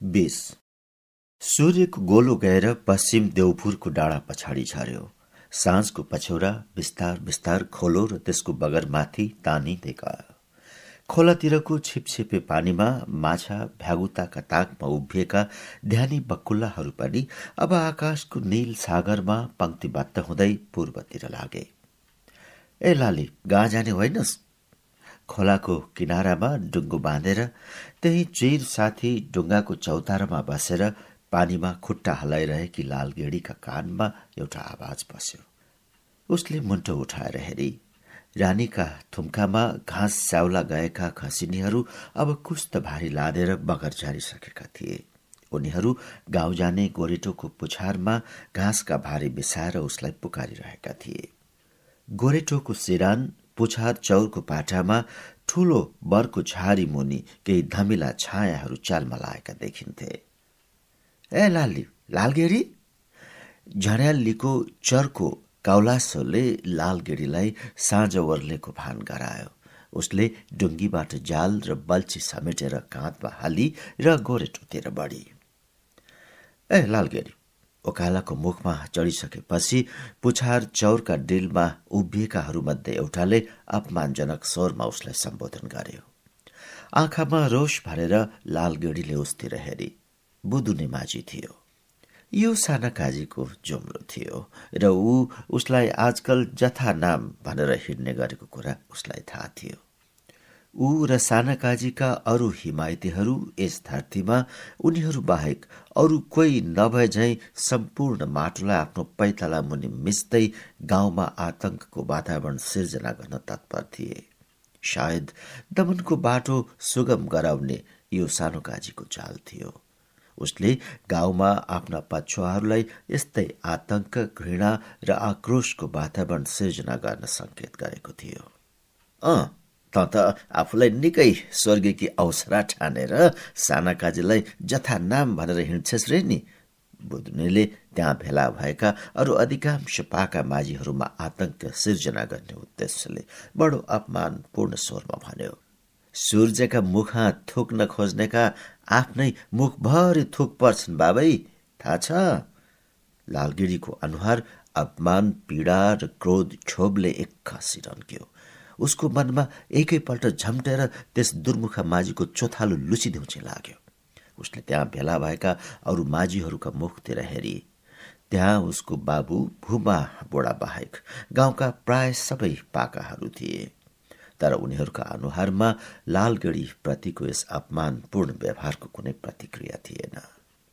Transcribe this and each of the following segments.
बिस। सूर्यको गोलो गएर पश्चिम देउपुरको डाँडा पछाडि झर्यो साँझको पछौरा बिस्तार बिस्तार खोलो र त्यसको बगरमाथि तानिँदै गयो। खोलातिरको छिपछिपे पानीमा माछा भ्यागुताका ताकमा उभिएका ध्यानी बक्कुल्लाहरू पनि अब आकाशको नील सागरमा पङ्क्तिबद्ध हुँदै पूर्वतिर लागे। ए लाली गा जाने होइनस्? खोलाको किनारामा डुङ्गो बाँधेर त्यही चिर साथी डुङ्गाको चौतारामा बसेर पानीमा खुट्टा हलाइरहेकी लालगेडीका कानमा एउटा आवाज बस्यो। उसले मुन्टो उठाएर हेरी रानीका थुम्कामा घाँस स्याउला गएका खसिनीहरू अब कुस्त भारी लादेर बगर झारिसकेका थिए। उनीहरू गाउँ जाने गोरेटोको पुछारमा घाँसका भारी बिसाएर उसलाई पुकारिरहेका थिए। गोरेटोको सिरान पुछार चौरको पाटामा ठूलो बरको झारी मुनि केही धमिला छायाहरू चालमा लागेका देखिन्थे। ए लाली लालगेडी झड्यालीको चर्को काउलासोले लालगेडीलाई साँझ वर्लेको भान गरायो। उसले डुङ्गीबाट जाल र बल्छी समेटेर काँधमा हाली र गोरेटोतिर बढी ए लालगेडी ओकालाको मुखमा चढिसकेपछि पुछार चौरका डिलमा उभिएकाहरूमध्ये एउटाले अपमानजनक स्वरमा उसलाई सम्बोधन गर्यो। आँखामा रोष भरेर लालगेडीले उसतिर हेरी। बुदुने माझी थियो। यो साना काजीको जोम्रो थियो र ऊ उसलाई आजकल जथा नाम भनेर हिँड्ने गरेको कुरा उसलाई थाहा थियो। ऊ र साना काजीका अरू हिमायतीहरू यस धरतीमा उनीहरू बाहेक अरू कोही नभए झै सम्पूर्ण माटोलाई आफ्नो पैताला मुनि मिच्दै गाउँमा आतंकको वातावरण सिर्जना गर्न तत्पर थिए। सायद दमनको बाटो सुगम गराउने यो सानो काजीको चाल थियो। उसले गाउँमा आफ्ना पछुवाहरूलाई यस्तै आतंक घृणा र आक्रोशको वातावरण सिर्जना गर्न सङ्केत गरेको थियो। अँ त आफूलाई निकै स्वर्गीकी अवसरा ठानेर साना काजीलाई जथा नाम भनेर हिँड्छेस् रे नि। बुद्नेले त्यहाँ भेला भएका अरू अधिकांश पाका माझीहरूमा आतंक सिर्जना गर्ने उद्देश्यले बडो अपमानपूर्ण स्वरमा भन्यो सूर्यका मुखा थुक्न खोज्नेका आफ्नै मुखभरि थुक पर्छन् बाबै थाहा छ? लालगिरीको अनुहार अपमान पीडा र क्रोध क्षोभले एक्कासी रन्क्यो। उसको मनमा एकैपल्ट झम्टेर त्यस दुर्मुखा माझीको चोथालो लुचिदेउचे लाग्यो। उसले त्यहाँ भेला भएका अरू माझीहरूका मुखतिर हेरी। त्यहाँ उसको बाबु भूमा बोडा बाहेक गाउँका प्राय सबै पाकाहरू थिए। तर उनीहरूका अनुहारमा लालगढी प्रतिको यस अपमानपूर्ण व्यवहारको कुनै प्रतिक्रिया थिएन।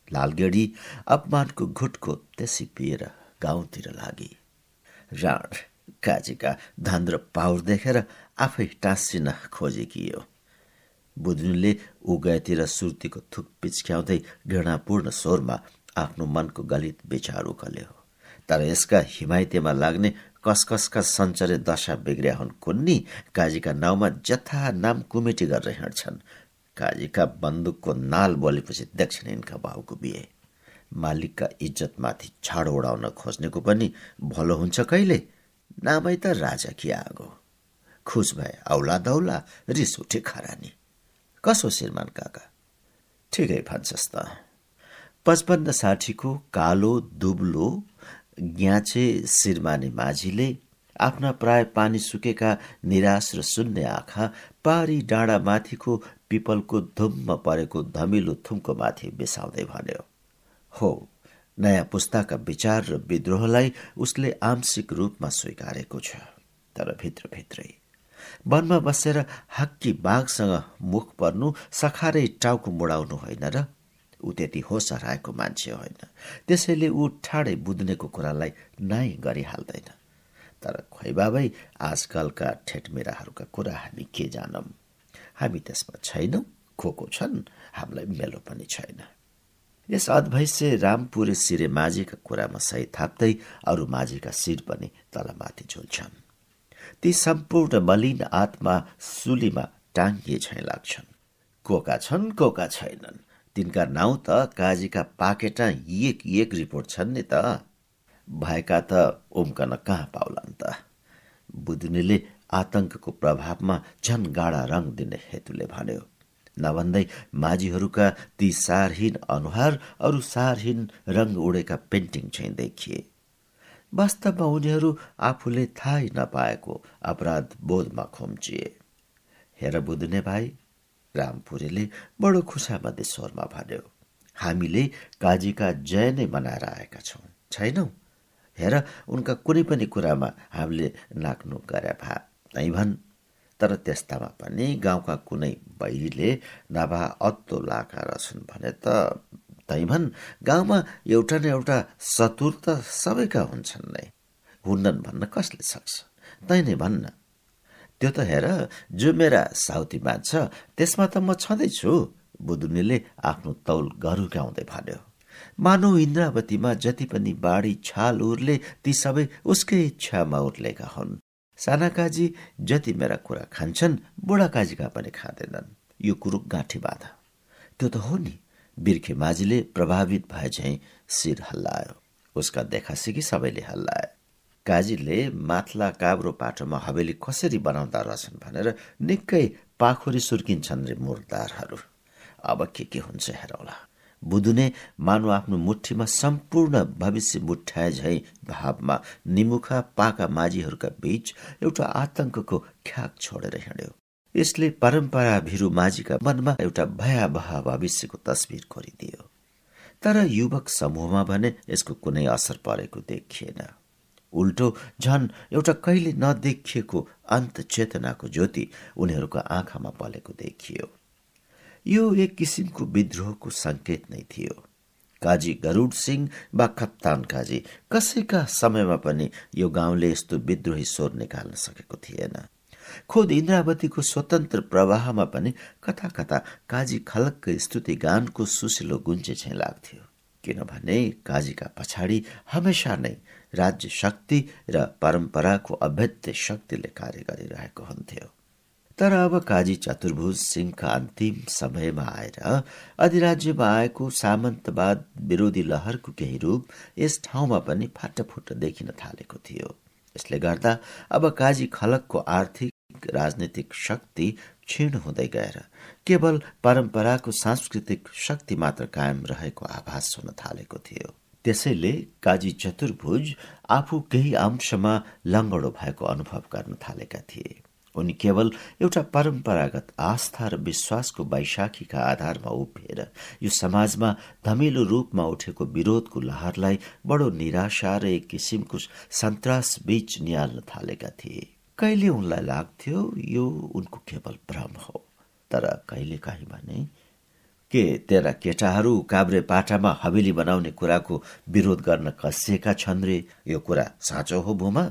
लालगढी अपमानको घुटको त्यसै पिएर गाउँतिर लागि। राण काजीका धन र पावर देखेर आफै टाँसिन खोजेकी हो बुझ्नुले ऊ गएतिर सुर्तीको थुक पिच्क्याउँदै घृणापूर्ण स्वरमा आफ्नो मनको गलित विचार उकल्यो तर यसका हिमायतीमा लाग्ने कसकसका सञ्चरे दशा बिग्रिया हुन् कुन्नी काजीका नाउँमा जथा नाम कुमेटी गरेर हिँड्छन् काजीका बन्दुकको नाल बोलेपछि दक्षिण यिनका बाउको बिहे। मालिकका इज्जतमाथि छाड उडाउन खोज्नेको पनि भलो हुन्छ कहिले? नामै त राजा कि आगो? खुस भए औला दौला रिस उठे खरानी। कसो श्रीमान काका? ठिकै भन्छस् त। पचपन्न साठीको कालो दुब्लो ग्याचे शिरमाने माझीले आफ्ना प्राय पानी सुकेका निराश र शून्य आँखा पारी डाँडा माथिको पिपलको धुम्म परेको धमिलो थुम्को माथि बिसाउँदै भन्यो हो नयाँ पुस्ताका विचार र विद्रोहलाई उसले आंशिक रूपमा स्वीकारेको छ तर भित्रभित्रै। वनमा बसेर हक्की बाघसँग मुख पर्नु सखारै टाउको मुडाउनु होइन र ऊ त्यति होस हराएको मान्छे होइन। त्यसैले ऊ ठाडै बुझ्नेको कुरालाई नाइ गरिहाल्दैन। तर खोइ बाबै आजकलका ठेटमेराहरूका कुरा हामी के जानौँ? हामी त्यसमा छैनौँ खोको छन् हामीलाई मेलो पनि छैन। यस अद्भैष्य रामपुरे सिरे माझीका कुरामा सही थाप्दै अरू माझीका शिर पनि तलमाथि झुल्छन्। ती सम्पूर्ण मलिन आत्मा सुलीमा टाङ्गिए झैँ लाग्छन्। कोका छन् कोका छैनन्। तिनका नाउँ त काजीका पाकेटा एक एक रिपोर्ट छन् नि त। भएका त उम्कन कहाँ पाउलान् त? बुदुनीले आतंकको प्रभावमा झन गाडा रङ दिने हेतुले भन्यो। नभन्दै माझीहरूका ती सारहीन अनुहार अरू सारहीन रङ उडेका पेन्टिङ चाहिँ देखिए। वास्तवमा उनीहरू आफूले थाहै नपाएको अपराध बोधमा खुम्चिए। हेर बुझ्ने भाइ रामपुरेले बडो खुसामध्य स्वरमा भन्यो हामीले काजीका जय नै मनाएर आएका छौँ छैनौ? हेर उनका कुनै पनि कुरामा हामीले नाक्नु गरे भा नै भन्। तर त्यस्तामा पनि गाउँका कुनै बैरीले नभा अत्तो लाका रहेछन् भने त तै भन् गाउँमा एउटा न एउटा सतुर त सबैका हुन्छन् नै। हुन्नन् भन्न कसले सक्छ? तै नै भन्न। त्यो त हेर जो मेरा साउती मान्छ त्यसमा त म छँदैछु बुदुनीले आफ्नो तौल गरुक्याउँदै भन्यो। मानव इन्द्रावतीमा जति पनि बाढी छाल उर्ले ती सबै उसकै इच्छामा उर्लेका हुन्। साना काजी जति मेरा कुरा खान्छन् बुढा काजीका पनि खाँदैनन्। यो कुरो गाँठी बाधा। त्यो त हो नि बिर्खे माझीले प्रभावित भए झैँ शिर हल्लायो। उसका देखासिकी सबैले हल्लाए। काजीले माथला काब्रो पाटोमा हवेली कसरी बनाउँदा रहेछन् भनेर निकै पाखुरी सुर्किन्छन् रे मुरदारहरू। अब के के हुन्छ हेरौला। बुदुने मानु आफ्नो मुठीमा सम्पूर्ण भविष्य मुठ्याए झै भावमा। निमुखा पाका माझीहरूका बीच एउटा आतंकको ख्याक छोडेर हिँड्यो। यसले परम्परा भिरु माझीका मनमा एउटा भयावह भविष्यको तस्विर कोरिदियो तर युवक समूहमा भने यसको कुनै असर परेको देखिएन। उल्टो झन एउटा कहिले नदेखिएको अन्त चेतनाको ज्योति उनीहरूको आँखामा बलेको देखियो। यो एक किसिमको विद्रोहको संकेत नै थियो। काजी गरुड सिंह वा कप्तान काजी कसैका समयमा पनि यो गाउँले यस्तो विद्रोही स्वर निकाल्न सकेको थिएन। खोद इन्द्रावतीको स्वतन्त्र प्रवाहमा पनि कथा कथा काजी खलकको स्तुति गानको सुसिलो गुन्चे चाहिँ लाग्थ्यो। किनभने काजीका पछाडि हमेसा नै राज्य शक्ति र परम्पराको अभेद्य शक्तिले कार्य गरिरहेको हुन्थ्यो। तर अब काजी चतुर्भुज सिंहका अन्तिम समयमा आएर अधिराज्यमा आएको सामन्तवाद विरोधी लहरको केही रूप यस ठाउँमा पनि फाटफुट देखिन थालेको थियो। यसले गर्दा अब काजी खलकको आर्थिक राजनैतिक शक्ति क्षीण हुँदै गएर केवल परम्पराको सांस्कृतिक शक्ति मात्र कायम रहेको आभास हुन थालेको थियो। त्यसैले काजी चतुर्भुज आफू केही अंशमा लङ्गडो भएको अनुभव गर्न थालेका थिए। उनी केवल एउटा परम्परागत आस्था र विश्वासको वैशाखीका आधारमा उभिएर यो समाजमा धमिलो रूपमा उठेको विरोधको लहरलाई बडो निराशा र एक किसिमको सन्तास बीच निहाल्न थालेका थिए। कहिले उनलाई लाग्थ्यो यो उनको केवल भ्रम हो? तर कहिले काहीँ भने के तेरा केटाहरू काभ्रे पाटामा हवेली बनाउने कुराको विरोध गर्न कसिएका छन् रे? यो कुरा साँचो हो भूमा?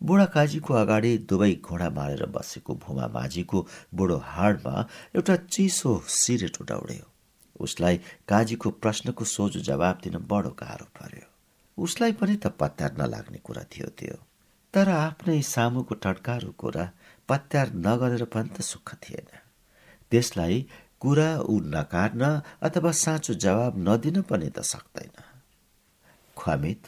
बुढा काजीको अगाडि दुवै घोडा मारेर बसेको भूमा माझीको बुढो हाडमा एउटा चिसो सिरेटो दौड्यो उसलाई काजीको प्रश्नको सोझो जवाब दिन बडो गाह्रो पर्यो। उसलाई पनि त पत्यार नलाग्ने कुरा थियो त्यो। तर आफ्नै सामुको टड्कारो कुरा पत्यार नगरेर पनि त सुख थिएन। त्यसलाई कुरा ऊ नकाट्न अथवा साँचो जवाब नदिन पनि त सक्दैन। ख्वामित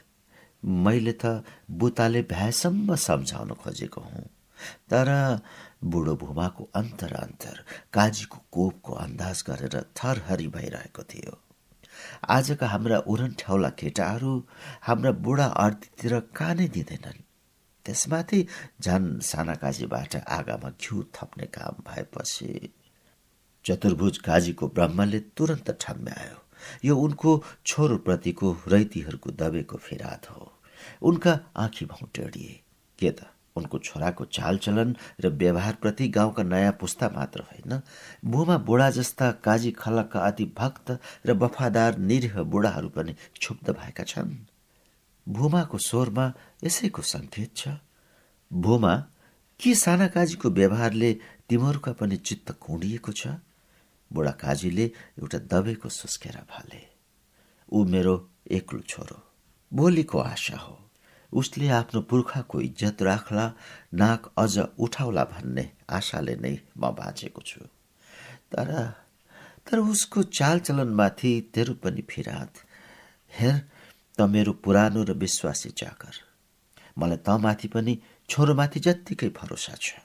मैले त बुताले भ्याएसम्म सम्झाउन खोजेको हुँ। तर बुढो भूमाको अन्तर अन्तर काजीको कोपको अन्दाज गरेर थरहरी भइरहेको थियो। आजका हाम्रा उरन ठ्याउला केटाहरू हाम्रा बुढा अर्थीतिर कानै दिँदैनन्। त्यसमाथि झन् साना काजीबाट आगामा घिउ थप्ने काम भएपछि चतुर्भुज काजीको ब्रह्मले तुरन्त ठम्ब्यायो यो उनको छोरोप्रतिको रैतीहरूको दबेको फिराद हो। उनका आँखी भाउ टेडिए। के त उनको छोराको चालचलन र व्यवहारप्रति गाउँका नयाँ पुस्ता मात्र होइन भूमा बुढा जस्ता काजी खलकका अति भक्त र वफादार निरीह बुढाहरू पनि क्षुब्ध भएका छन्। भूमाको स्वरमा यसैको सङ्केत छ। भूमा के साना काजीको व्यवहारले तिमीहरूका पनि चित्त कुँडिएको छ? बुढा काजीले एउटा दबेको सुस्केर फाले ऊ मेरो एक्लो छोरो भोलिको आशा हो। उसले आफ्नो पुर्खाको इज्जत राख्ला नाक अझ उठाउला भन्ने आशाले नै म बाँचेको छु। तर तर उसको चालचलनमाथि तेरो पनि फिरात। हेर त मेरो पुरानो र विश्वासी चाकर मलाई तमाथि पनि छोरोमाथि जत्तिकै भरोसा छ।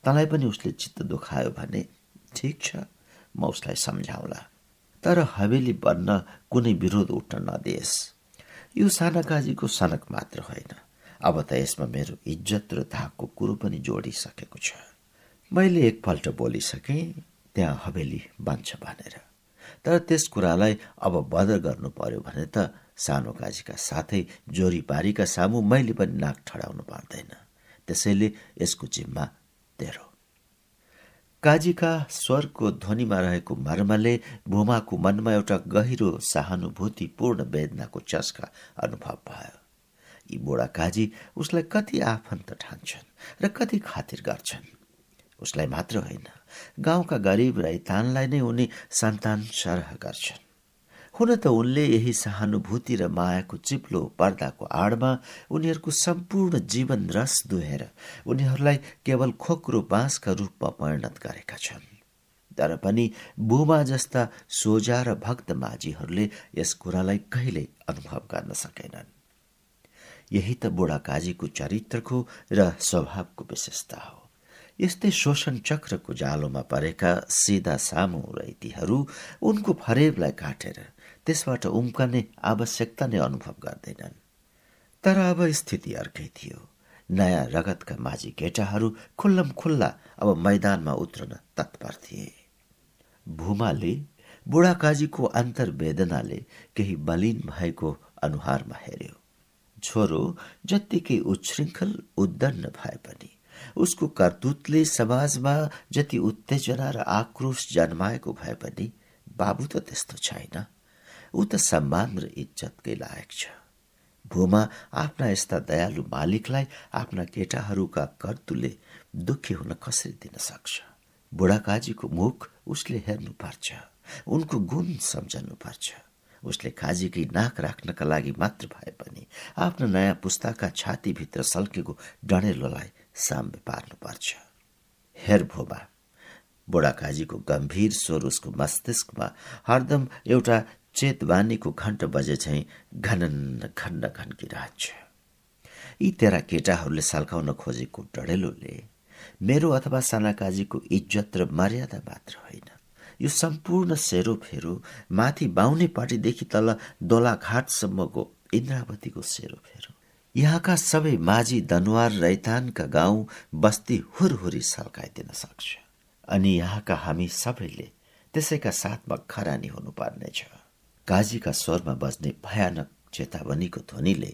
तँलाई पनि उसले चित्त दुखायो भने ठिक छ। म उसलाई सम्झाउला। तर हवेली बन्न कुनै विरोध उठ्न नदिएस् यो साना काजीको सनक मात्र होइन। अब त यसमा मेरो इज्जत र धाकको कुरो पनि जोडिसकेको छ। मैले एकपल्ट बोलिसकेँ त्यहाँ हवेली बन्छ भनेर। तर त्यस कुरालाई अब बदर गर्नु पर्यो भने त सानो काजीका साथै जोरीपारीका सामु मैले पनि नाक ठडाउनु पर्दैन त्यसैले यसको जिम्मा तेरो। काजीका स्वरको ध्वनिमा रहेको मर्मले भूमाको मनमा एउटा गहिरो सहानुभूतिपूर्ण वेदनाको चस्का अनुभव भयो। यी बुढा काजी उसलाई कति आफन्त ठान्छन् र कति खातिर गर्छन्? उसलाई मात्र होइन गाउँका गरिब रैतानलाई नै उनी सन्तान सरह गर्छन्। हुन त उनले यही सहानुभूति र मायाको चिप्लो पर्दाको आडमा उनीहरूको सम्पूर्ण जीवन रस दुहेर उनीहरूलाई केवल खोक्रो बाँसका रूपमा परिणत गरेका छन्। तर पनि बुमा जस्ता सोझा र भक्त माझीहरूले यस कुरालाई कहिल्यै अनुभव गर्न सकेनन्। यही त बुढा काजीको चरित्रको र स्वभावको विशेषता हो। यस्तै शोषण चक्रको जालोमा परेका सिधा सामु रैतीहरू उनको फरेबलाई काटेर त्यसबाट उम्कने आवश्यकता नै अनुभव गर्दैनन्। तर अब स्थिति अर्कै थियो। नयाँ रगतका माझी केटाहरू खुल्लम खुल्ला अब मैदानमा उत्रन तत्पर थिए। भूमाले बुढाकाजीको अन्तर्वेदनाले केही बलिन भएको अनुहारमा हेर्यो छोरो जत्तिकै उच्छृङ्खल उद्दण्ड भए पनि उसको कर्तुतले समाजमा जति उत्तेजना र आक्रोश जन्माएको भए पनि बाबु त त्यस्तो छैन। ऊ त सम्मान र इज्जतकै लायक छ। भूमा आफ्ना यस्ता दयालु मालिकलाई आफ्ना केटाहरूका कर्तुले दुखी हुन कसरी दिन सक्छ? बुढाकाजीको मुख उसले हेर्नु पर्छ उनको गुण सम्झनु पर्छ उसले काजीकै नाक राख्नका लागि मात्र भए पनि आफ्नो नयाँ पुस्ताका छातीभित्र सल्केको डणेलोलाई साम्य पार्नुपर्छ। हेर भोबा बुढाकाजीको गम्भीर स्वर उसको मस्तिष्कमा हरदम एउटा चेतवानीको घण्ट बजे चाहिँ घनन खण्ड खन्किरहन्छ यी तेरा केटाहरूले सल्काउन खोजेको डढेलोले मेरो अथवा सानाकाजीको इज्जत र मर्यादा मात्र होइन। यो सम्पूर्ण सेरोफेरो माथि बाहुनेपट्टिदेखि तल दोलाघाटसम्मको इन्द्रावतीको सेरोफेरो। यहाँका सबै माझी दनुवार रैतानका गाउँ बस्ती हुरहुरी सल्काइदिन सक्छ। अनि यहाँका हामी सबैले त्यसैका साथमा खरानी हुनुपर्नेछ। काजीका स्वरमा बज्ने भयानक चेतावनीको ध्वनिले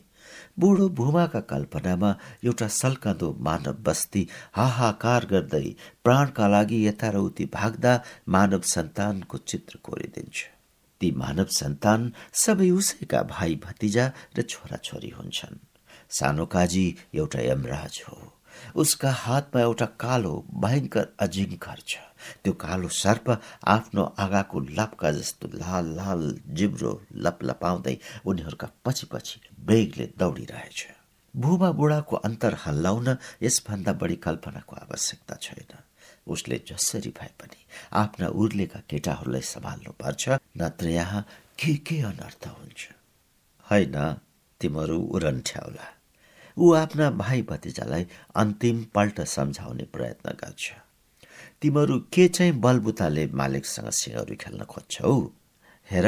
बुढो भूमाका कल्पनामा एउटा सल्कँदो मानव बस्ती हाहाकार गर्दै प्राणका लागि यथारौती भाग्दा मानव सन्तानको चित्र कोरिदिन्छ। ती मानव सन्तान सबै उसैका भाइ भतिजा र छोराछोरी हुन्छन्। सानो काजी एउटा यमराज हो। उसका हातमा एउटा कालो भयङ्कर अजिङ्कर छ। त्यो कालो सर्प आफ्नो आगाको लपका जस्तो लाल लाल जिब्रो लपलपाउँदै उनीहरूका पछि पछि बेगले दौडिरहेछ। भूमा बुढाको अन्तर हल्लाउन यसभन्दा बढी कल्पनाको आवश्यकता छैन। उसले जसरी भए पनि आफ्ना उर्लेका केटाहरूलाई सम्हाल्नु पर्छ नत्र यहाँ के के अनर्थ हुन्छ। होइन तिमीहरू उरन्ठ्याउला ऊ आफ्ना भाइ भतिजालाई अन्तिम पल्ट सम्झाउने प्रयत्न गर्छ। तिमीहरू के चाहिँ बलबुताले मालिकसँग सिंहहरू खेल्न खोज्छौ? हेर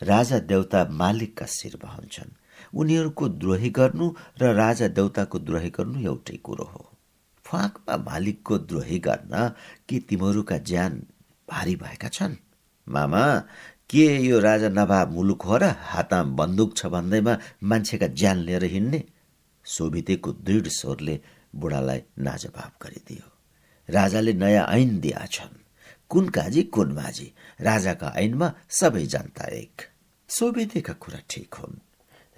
राजा देउता मालिकका शिरमा हुन्छन् उनीहरूको द्रोही गर्नु र राजा देउताको द्रोही गर्नु एउटै कुरो हो। फाँकमा मालिकको द्रोही गर्न कि तिमीहरूका ज्यान भारी भएका छन्? मामा के यो राजा नवाब मुलुक हो र हातमा बन्दुक छ भन्दैमा मान्छेका ज्यान लिएर हिँड्ने? सोभितेको दृढ स्वरले बुढालाई नाजवाब गरिदियो। राजाले नयाँ ऐन दिया छन्। कुन काजी कुन माझी? राजाका ऐनमा सबै जनता एक। सोभितेका कुरा ठिक हुन्।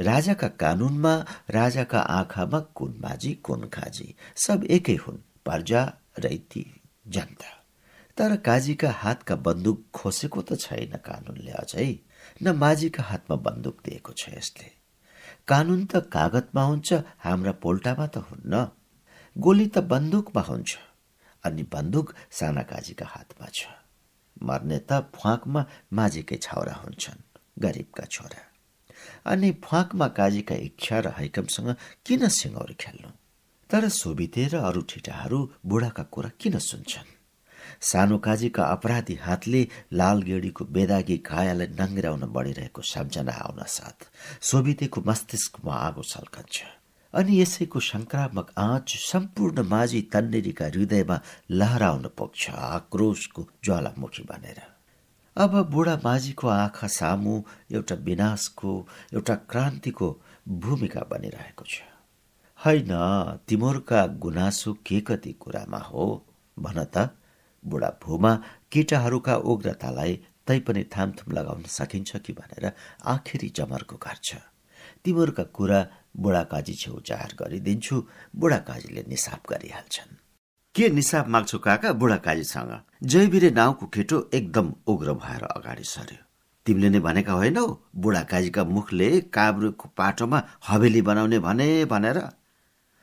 राजाका कानुनमा राजाका आँखामा कुन माझी कुन खाजी सब एकै हुन् प्रजा रैती जनता। तर काजीका हातका बन्दुक खोसेको त छैन कानुनले अझै। न माझीका हातमा बन्दुक दिएको छ यसले। कानुन त कागतमा हुन्छ हाम्रा पोल्टामा त हुन्न। गोली त बन्दुकमा हुन्छ अनि बन्दुक साना काजीका हातमा छ। मर्ने त फ्वाकमा माझीकै छाउरा हुन्छन् गरिबका छोरा। अनि फ्वाकमा काजीका इच्छा र हैकमसँग किन सिङ्गौरी खेल्नु? तर सोभिते र अरू ठिटाहरू बुढाका कुरा किन सुन्छन्? सानो काजीका अपराधी हातले लालगेडीको बेदागी कायालाई नङ्ग्राउन बढिरहेको सम्झना आउन साथ। सोभितेको मस्तिष्कमा आगो छल्कन्छ। अनि यसैको संक्रामक आँच सम्पूर्ण माझी तन्नेरीका हृदयमा लहराउन पुग्छ आक्रोशको ज्वालामुखी बनेर। अब बुढा माझीको आँखा सामु एउटा विनाशको एउटा क्रान्तिको भूमिका बनिरहेको छ। होइन तिमीहरूका गुनासो के कति कुरामा हो भन त। बुढा भूमा केटाहरूका उग्रतालाई तैपनि थामथुम लगाउन सकिन्छ कि भनेर आखिरी जमरको गर्छ। तिमीहरूका कुरा बुढाकाजी छेउ जाहेर गरिदिन्छु बुढाकाजीले निसाब गरिहाल्छन्। के निसाब माग्छु काका बुढाकाजीसँग? जयवीरे नाउँको केटो एकदम उग्र भएर अगाडि सर्यो तिमीले नै भनेका होइनौ बुढाकाजीका मुखले काब्रुको पाटोमा हवेली बनाउने भने भनेर।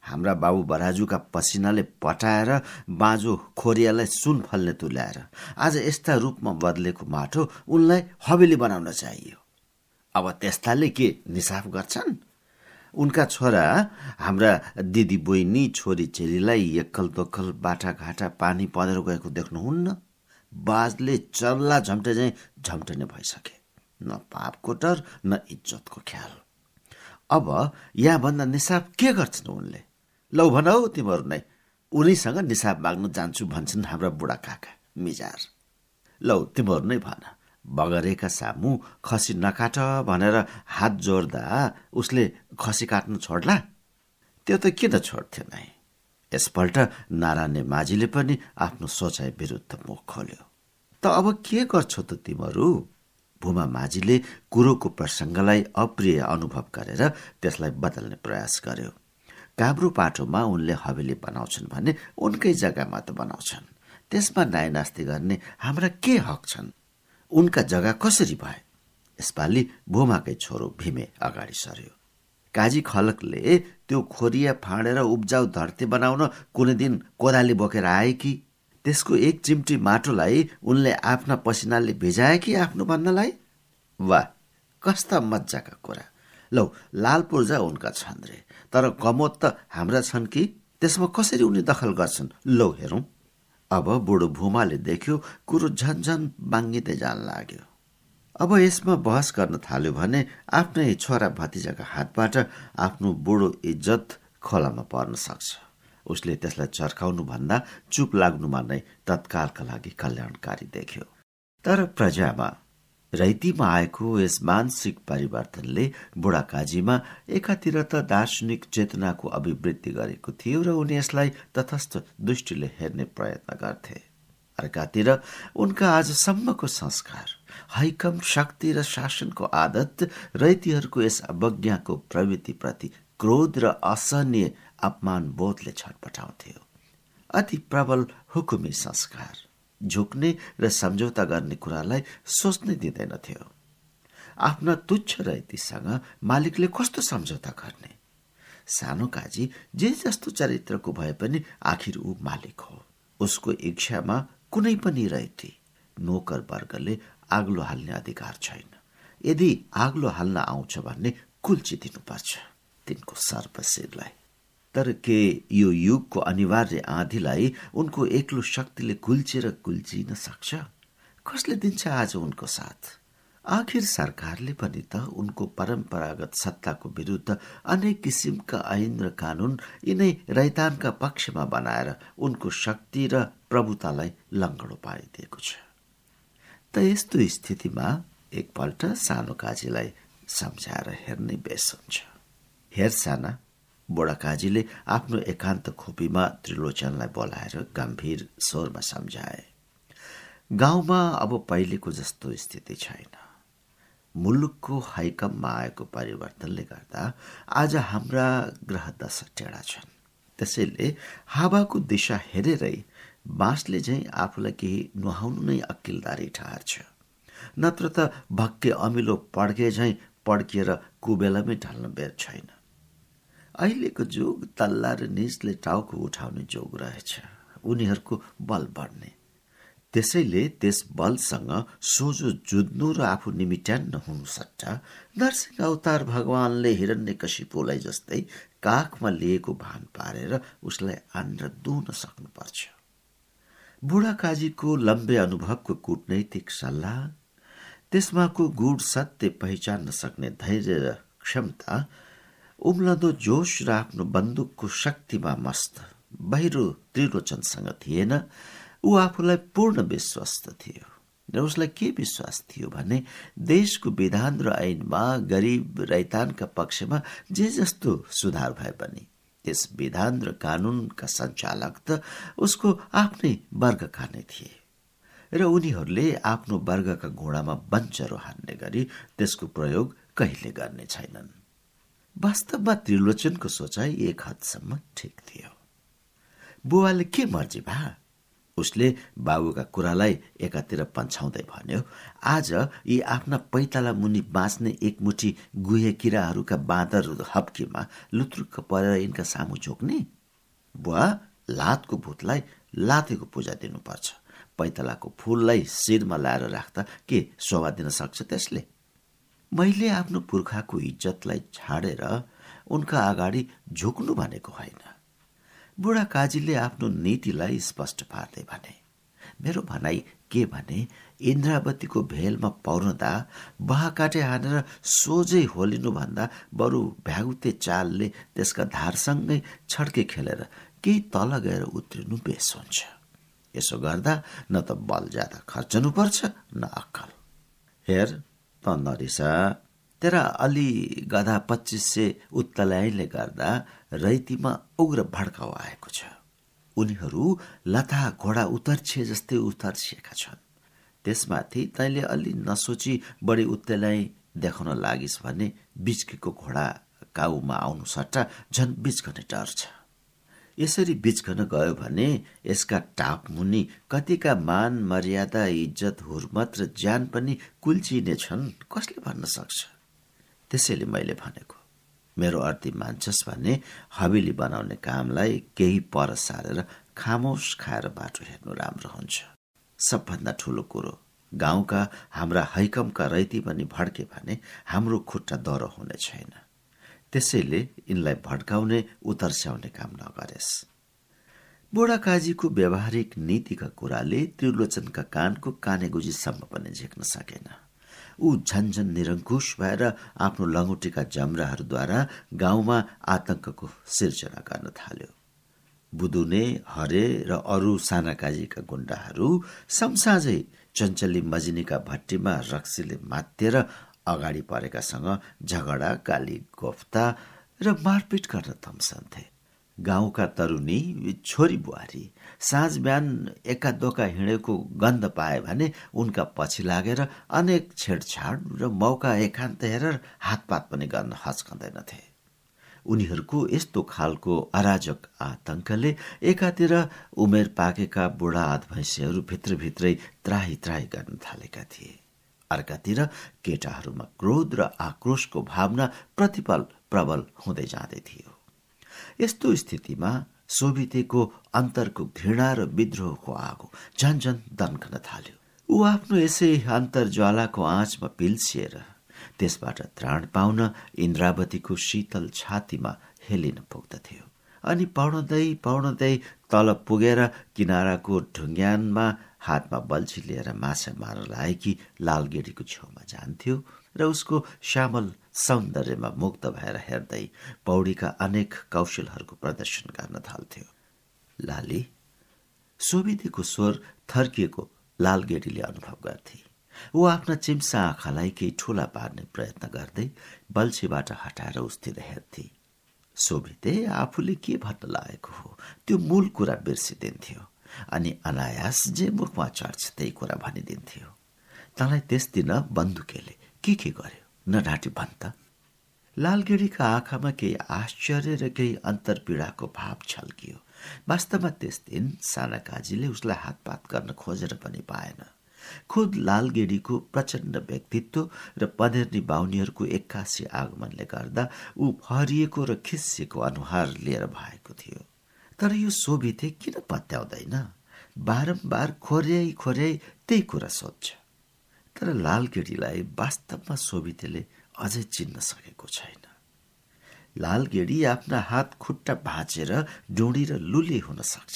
हाम्रा बाबु बराजुका पसिनाले पटाएर बाँझो खोरियालाई सुन फल्ने तुल्याएर आज यस्ता रूपमा बदलेको माटो उनलाई हवेली बनाउन चाहियो। अब त्यस्ताले के निसाफ गर्छन्? उनका छोरा हाम्रा दिदी बोइनी छोरी चेलीलाई एकल दोक्कल बाटाघाटा पानी पँधेर गएको देख्नुहुन्न। बाजले चल्ला झम्टे चाहिँ झम्टने भइसके। न पापको डर न इज्जतको ख्याल। अब यहाँभन्दा निसाब के गर्छन् उनले? लौ भनौ तिमीहरू नै। उनीसँग निसाब माग्नु जान्छु भन्छन् हाम्रा बुढा काका मिजार। लौ तिमीहरू नै भन। बगरेका सामु खसी नकाट भनेर हात जोड्दा उसले खसी काट्नु छोड्ला? त्यो त किन छोड्थ्यो नै? यसपल्ट नारायण माझीले पनि आफ्नो सोचाइ विरुद्ध मुख खोल्यो। त अब के गर्छौ त तिमीहरू? भूमा माझीले कुरोको प्रसङ्गलाई अप्रिय अनुभव गरेर त्यसलाई बदल्ने प्रयास गर्यो। काब्रो पाटोमा उनले हवेली बनाउँछन् भने उनकै जग्गामा त बनाउँछन्। त्यसमा नास्ति गर्ने हाम्रा के हक छन्? उनका जग्गा कसरी भए? यसपालि भूमाकै छोरो भीमे अगाडि सर्यो। काजी खलकले त्यो खोरिया फाँडेर उब्जाउ धरती बनाउन कुनै दिन कोदाली बोकेर आए कि? त्यसको एक चिम्टी माटोलाई उनले आफ्ना पसिनाले भिजाए कि आफ्नो भन्नलाई? वाह कस्ता मजाका कुरा। लौ लाल पूर्जा उनका छन् रे। तर कमोत त हाम्रा छन् कि? त्यसमा कसरी उनी दखल गर्छन्? लौ हेरौँ। अब बुढो भूमाले देख्यो कुरो झन्झन बाङ्गिँदै जान लाग्यो। अब यसमा बहस गर्न थाल्यो भने आफ्नै छोरा भतिजाका हातबाट आफ्नो बुढो इज्जत खोलामा पर्न सक्छ। उसले त्यसलाई चर्काउनु भन्दा चुप लाग्नुमा नै तत्कालका लागि कल्याणकारी देख्यो। तर प्रजामा रैतीमा आएको यस मानसिक परिवर्तनले बुढाकाजीमा एकातिर त दार्शनिक चेतनाको अभिवृद्धि गरेको थियो र उनी यसलाई तथस्थ दृष्टिले हेर्ने प्रयत्न गर्थे। अर्कातिर उनका आजसम्मको संस्कार हैकम शक्ति र शासनको आदत रैतीहरूको यस अवज्ञाको प्रवृत्तिप्रति क्रोध र असहनीय अपमान बोधले छटपटाउँथ्यो। अति प्रबल हुकुमी संस्कार। झुक्ने र सम्झौता गर्ने कुरालाई सोच्नै दिँदैनथ्यो आफ्ना तुच्छ रैतीसँग मालिकले कस्तो सम्झौता गर्ने? सानो काजी जे जस्तो चरित्रको भए पनि आखिर ऊ मालिक हो। उसको इच्छामा कुनै पनि रैती नोकर वर्गले आग्लो हाल्ने अधिकार छैन। यदि आग्लो हाल्न आउँछ भने कुल्चिदिनुपर्छ तिनको सर्पशिरलाई तर के यो युगको अनिवार्य आँधीलाई उनको एक्लो शक्तिले कुल्चेर कुल्चिन सक्छ? कसले दिन्छ आज उनको साथ? आखिर सरकारले पनि त उनको परम्परागत सत्ताको विरुद्ध अनेक किसिमका ऐन र कानून यिनै रैतानका पक्षमा बनाएर उनको शक्ति र प्रभुतालाई लङ्गडो पारिदिएको छ। त यस्तो स्थितिमा एकपल्ट सानो काजीलाई सम्झाएर हेर्ने बेस हुन्छ। हेर साना बुढाकाजीले आफ्नो एकान्त खोपीमा त्रिलोचनलाई बोलाएर गम्भीर स्वरमा सम्झाए गाउँमा अब पहिलेको जस्तो स्थिति छैन। मुलुकको हाइकममा आएको परिवर्तनले गर्दा आज हाम्रा ग्रह दशा टेढा छन्। त्यसैले हावाको दिशा हेरेरै बाँसले झैँ आफूलाई केही नुहाउनु नै अकिलदारी ठहर्छ नत्र त भक्के अमिलो पड्के झैँ पड्किएर कुबेलामै ढल्न बेर छैन। अहिलेको जुग तल्ला र निजले टाउको उठाउने जोग रहेछ। उनीहरूको बल बढ्ने। त्यसैले त्यस बलसँग सोझो जुझ्नु र आफू निमिट्यान्न हुनु सट्टा नरसिंह अवतार भगवानले हिरण्य कशिपोलाई जस्तै काखमा लिएको भान पारेर उसलाई आन्न दुन सक्नुपर्छ। बुढा काजीको लम्बे अनुभवको कूटनैतिक सल्लाह त्यसमाको गुण सत्य पहिचान्न सक्ने धैर्य र क्षमता उम्लदो जोस र आफ्नो बन्दुकको शक्तिमा मस्त। बाहिरो त्रिलोचनसँग थिएन। ऊ आफूलाई पूर्ण विश्वस्त थियो। र उसलाई के विश्वास थियो भने देशको विधान र ऐनमा गरिब रैतानका पक्षमा जे जस्तो सुधार भए पनि त्यस विधान र कानूनका सञ्चालक त उसको आफ्नै वर्गका नै थिए। र उनीहरूले आफ्नो वर्गका घोडामा बन्चरो हान्ने गरी त्यसको प्रयोग कहिले गर्ने छैनन्। वास्तवमा त्रिलोचनको सोचाइ एक हदसम्म ठिक थियो। बुवाले के मर्जी भा? उसले बाबुका कुरालाई एकातिर पन्छाउँदै भन्यो आज यी आफ्ना पैताला मुनि बाँच्ने एकमुठी गुहे किराहरूका बाँदर हप्कीमा लुत्रुक्क परेर यिनका सामु झोक्ने? बुवा लातको भूतलाई लातेको पूजा दिनुपर्छ। पैतलाको फुललाई शिरमा लाएर राख्दा के शोभा दिन सक्छ त्यसले? मैले आफ्नो पुर्खाको इज्जतलाई छाडेर उनका अगाडि झुक्नु भनेको होइन। बुढा काजीले आफ्नो नीतिलाई स्पष्ट पार्दै भने मेरो भनाइ के भने इन्द्रावतीको भेलमा पौर्णदा बहाकाटे हानेर सोझै होलिनुभन्दा बरु भ्यागुते चालले त्यसका धारसँगै छड्के खेलेर केही तल गएर उत्रिनु बेस हुन्छ। यसो गर्दा न त बल ज्यादा खर्चनुपर्छ न अक्कल। हेर त नरिसा तेरा अलि गधा पच्चिस सय उत्तल्याइले गर्दा रैतीमा उग्र भड्काउ आएको छ। उनीहरू लता घोडा उतर्छे जस्तै उतर्सिएका छन्। त्यसमाथि तैँले अलि नसोची बढी उत्तेलाई देखाउन लागिस् भने बिचकीको घोडा काउमा आउनु सट्टा झन् बिचकने डर छ। यसरी बिचकन गयो भने यसका टाप मुनि कतिका मान मर्यादा इज्जत हुर्मत र ज्यान पनि कुल्चिने छन् कसले भन्न सक्छ? त्यसैले मैले भनेको मेरो अर्थी मान्छस् भने हवेली बनाउने कामलाई केही पर सारेर खामोस खाएर बाटो हेर्नु राम्रो हुन्छ। सबभन्दा ठुलो कुरो गाउँका हाम्रा हैकमका रैती पनि भड्के भने हाम्रो खुट्टा दह्रो हुने छैन। त्यसैले यिनलाई भड्काउने उतर्स्याउने काम नगरेस्। बुढा काजीको व्यावहारिक नीतिका कुराले त्रिलोचनका कानको कानेगुजीसम्म पनि झेक्न सकेन। ऊ झन्झन निरङ्कुश भएर आफ्नो लङ्गुटीका जमराहरूद्वारा गाउँमा आतंकको सिर्जना गर्न थाल्यो। बुदुने हरे र अरू सानाकाजीका गुण्डाहरू समसाझै चञ्चली मजिनीका भट्टीमा रक्सीले मातेर अगाडि परेकासँग झगडा गाली गोफ्ता र मारपिट गर्न थम्सन्थे गाउँका तरुणी छोरी बुहारी साँझ बिहान एका दोका हिँडेको गन्ध पाए भने उनका पछि लागेर अनेक छेडछाड र मौका एकान्त हेरेर हातपात पनि गर्न हच्कँदैनथे उनीहरूको यस्तो खालको अराजक आतंकले एकातिर उमेर पाकेका बुढा भैँसीहरू भित्रभित्रै त्राही त्राही गर्न थालेका थिए। अर्कातिर केटाहरूमा क्रोध र आक्रोशको भावना प्रतिपल प्रबल हुँदै जाँदै थियो। यस्तो स्थितिमा सोभितेको अन्तरको घृणा र विद्रोहको आगो झन झन दन्कन थाल्यो। ऊ आफ्नो यसै अन्तर्ज्वालाको आँचमा पिल्सिएर त्यसबाट त्राण पाउन इन्द्रावतीको शीतल छातीमा हेलिन पुग्दथ्यो। अनि पौडदै पौडदै तल पुगेर किनाराको ढुङ्ग्यानमा हातमा बल्छी लिएर माछा मार्न लागेकी लालगेडीको छेउमा जान्थ्यो र उसको श्यामल सौन्दर्यमा मुक्त भएर हेर्दै पौडीका अनेक कौशलहरूको प्रदर्शन गर्न थाल्थ्यो। लाली सोभितीको स्वर थर्किएको लालगेडीले अनुभव गर्थे। ऊ आफ्ना चिम्सा आँखालाई केही ठुला पार्ने प्रयत्न गर्दै बल्छीबाट हटाएर उसतिर हेर्थे। सोभिते आफूले के भन्न लागेको हो? त्यो मूल कुरा बिर्सिदिन्थ्यो। अनि अनायास जे मुखमा चढ्छ त्यही कुरा भनिदिन्थ्यो। तँलाई त्यस दिन बन्दुकेले के के गर्यो? न ढाँटी भन् लालगेडीका आँखामा केही आश्चर्य र केही अन्तर्पीडाको भाव छल्कियो। वास्तवमा त्यस दिन साना काजीले उसलाई हातपात गर्न खोजेर पनि पाएन। खुद लालगेडीको प्रचण्ड व्यक्तित्व र पनेर्नी बाहुनीहरूको एक्कासी आगमनले गर्दा ऊ फरिएको र खिसिएको अनुहार लिएर भएको थियो। तर यो सोभिते किन पत्याउँदैन? बारम्बार खोर्याई खोर्याई त्यही कुरा सोध्छ। तर लालगेडीलाई वास्तवमा सोभितेले अझै चिन्न सकेको छैन। लालगेडी आफ्ना हात खुट्टा भाँचेर डोडी र लुले हुन सक्छ।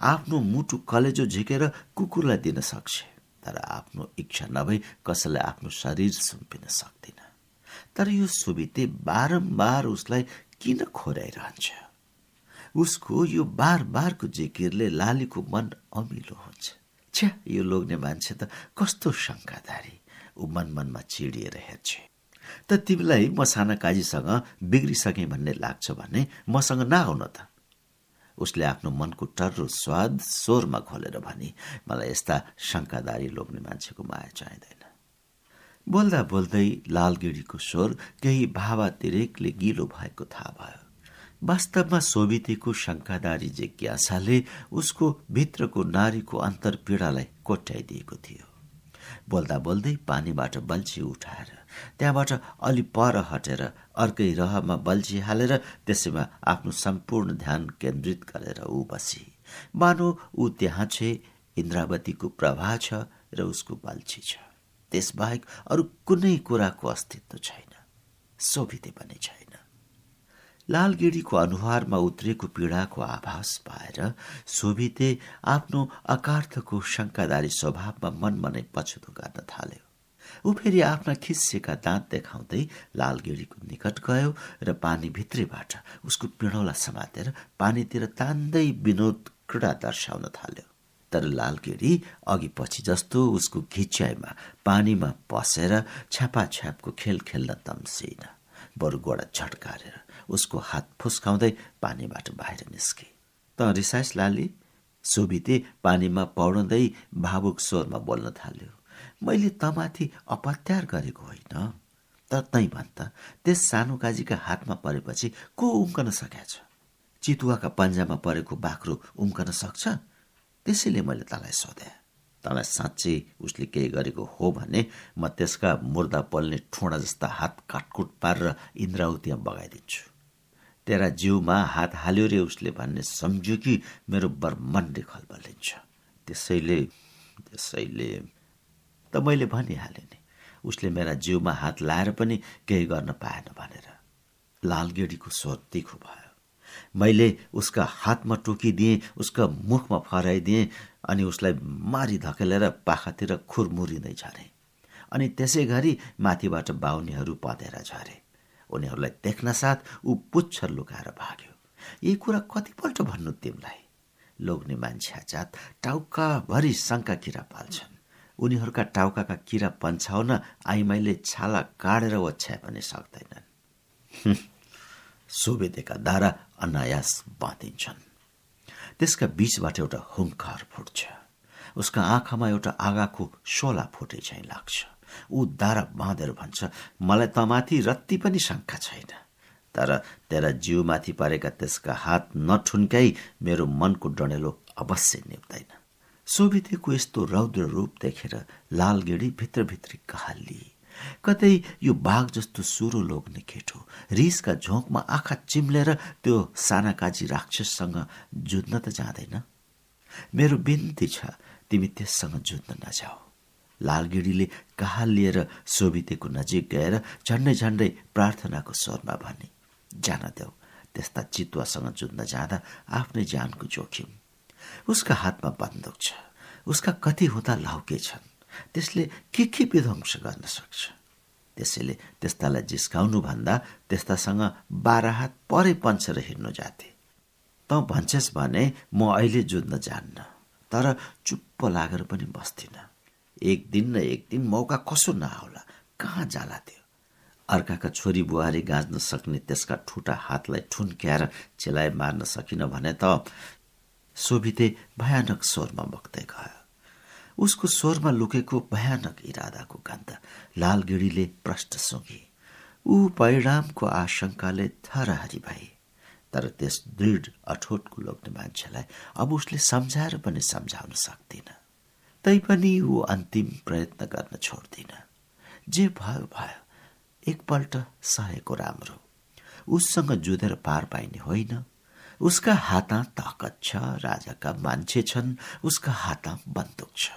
आफ्नो मुटु कलेजो झिकेर कुकुरलाई दिन सक्छ। तर आफ्नो इच्छा नभई कसैलाई आफ्नो शरीर सुम्पिन सक्दिन। तर यो सुबिते बारम्बार उसलाई किन खोराइरहन्छ उसको यो बार बारको जिकिरले लालीको मन अमिलो हुन्छ। छ्या। यो लोग्ने मान्छे त कस्तो शङ्काधारी। ऊ मन मनमा चिडिएर हेर्छ। त तिमीलाई म साना काजीसँग बिग्रिसकेँ भन्ने लाग्छ भने मसँग नआउन त। उसले आफ्नो मनको टर्रो स्वाद स्वरमा खोलेर भनी मलाई यस्ता शङ्कादारी लोग्ने मान्छेको माया चाहिँदैन। बोल्दा बोल्दै लालगिडीको स्वर केही भावातिरेकले गिलो भएको थाहा भयो। वास्तवमा सोभितेको शङ्कादारी जिज्ञासाले उसको भित्रको नारीको अन्तर्पीडालाई कोट्याइदिएको थियो। बोल्दा बोल्दै पानीबाट बल्छी उठाएर त्यहाँबाट अलि पर हटेर अर्कै रहमा बल्छी हालेर त्यसैमा आफ्नो सम्पूर्ण ध्यान केन्द्रित गरेर ऊ बसी। मानो ऊ त्यहाँ छे इन्द्रावतीको प्रभा छ र उसको बल्छी छ। त्यसबाहेक अरू कुनै कुराको अस्तित्व छैन। सोभिते पनि छैन। लालगिडीको अनुहारमा उत्रेको पीडाको आभास पाएर सोभिते आफ्नो अकार्थको शङ्कादारी स्वभावमा मनमा पछुतो गर्न थाल्यो। ऊ फेरि आफ्ना खिस्सेका दाँत देखाउँदै लालगिडीको निकट गयो र पानी भित्रीबाट उसको पिँडौला समातेर पानीतिर तान्दै विनोद क्रीडा दर्शाउन थाल्यो। तर लालगिडी अघि पछि जस्तो उसको घिच्याइमा पानीमा पसेर छ्यापाछ्यापको खेल खेल्न तम्सिन। बरु गोडा झट्कारेर उसको हात फुस्काउँदै पानीबाट बाहिर निस्के। त रिसाइस लाली सुबिते पानीमा पौडँदै भावुक स्वरमा बोल्न थाल्यो मैले तमाथि अपत्यार गरेको होइन। तर तै भन् त त्यस सानो काजीका हातमा परेपछि को उम्कन सकेछ? चितुवाका पन्जामा परेको बाख्रो उम्कन सक्छ? त्यसैले मैले तँलाई सोधे। तँलाई साँच्चै उसले केही गरेको हो भने म त्यसका मुर्दा पल्ने ठुँडा जस्ता हात काटकुट पारेर इन्द्राउतीमा बगाइदिन्छु। तेरा जिउमा हात हाल्यो रे उसले भन्ने सम्झ्यो कि मेरो बर्मन्डे खलबलिन्छ त्यसैले त्यसैले त मैले भनिहालेँ नि उसले मेरा जिउमा हात लाएर पनि केही गर्न पाएन भनेर। लालगेडीको स्वर तिखो भयो। मैले उसका हातमा टोकिदिएँ उसका मुखमा फराइदिएँ अनि उसलाई मारी धकेलेर पाखातिर खुरमुरिँदै झरे। अनि त्यसै गरी माथिबाट बाहुनीहरू पँधेर झरे। उनीहरूलाई देख्न साथ ऊ पुच्छ लुकाएर भाग्यो। यही कुरा कतिपल्ट भन्नु तिमीलाई? लोग्ने मान्छे जात टाउकाभरि शङ्का किरा पाल्छन्। उनीहरूका टाउकाका किरा पन्छाउन आइमाईले छाला काडेर ओछ्याए पनि सक्दैनन्। सुवेदेका दारा अनायास बाँधिन्छन्। त्यसका बीचबाट एउटा हुङ्कार फुट्छ। उसका आँखामा एउटा आगाको सोला फुटे चाहिँ लाग्छ ऊ दारा बाँधेर भन्छ मलाई तमाथि रत्ती पनि शङ्का छैन। तर तेरा जिउमाथि परेका त्यसका हात नठुन्काई मेरो मनको डडेलो अवश्य निप्दैन। सोभितेको यस्तो रौद्र रूप देखेर लालगेडी भित्रभित्री कहाली कतै यो बाघ जस्तो सुरो लोग्ने केटो रिसका झोकमा आँखा चिम्लेर त्यो साना काजी राक्षससँग जुझ्न त जाँदैन? मेरो बिन्ती छ तिमी त्यससँग जुझ्न नजाऊ। लालगिडीले कहाँ लिएर सोभितेको नजिक गएर झन्डै झन्डै प्रार्थनाको स्वरमा भने जान देऊ त्यस्ता चितुवासँग जुत्न जाँदा आफ्नै ज्यानको जोखिम। उसका हातमा बन्दुक छ उसका कति हुँदा लाउके छन् त्यसले के के विध्वंस गर्न सक्छ? त्यसैले त्यस्तालाई जिस्काउनु भन्दा त्यस्तासँग बाह्र हात परै पन्छेर हिँड्नु जाथे त भन्छस् भने म अहिले जुत्न जान्न तर चुप्प लागेर पनि बस्दिनँ। एक दिन न एक दिन मौका कसो नआउला? कहाँ जाला त्यो? अर्काका छोरी बुहारी गाँच्न सक्ने त्यसका ठुटा हातलाई ठुन्क्याएर चेलाइ मार्न सकिन भने त सोभिते भयानक स्वरमा बग्दै गयो। उसको स्वरमा लुकेको भयानक इरादाको गन्ध लालगिडीले प्रष्ट सुँगी ऊ परिणामको आशंकाले थरहरी भए तर त्यस दृढ अठोटको लोग्ने मान्छेलाई अब उसले सम्झाएर पनि सम्झाउन सक्दिन। तैपनि ऊ अन्तिम प्रयत्न गर्न छोड्दिन। जे भयो भयो। एकपल्ट सहेको राम्रो। उससँग जुधेर पार पाइने होइन। उसका हाता ताकत छ राजाका मान्छे छन् उसका हाता बन्दुक छ।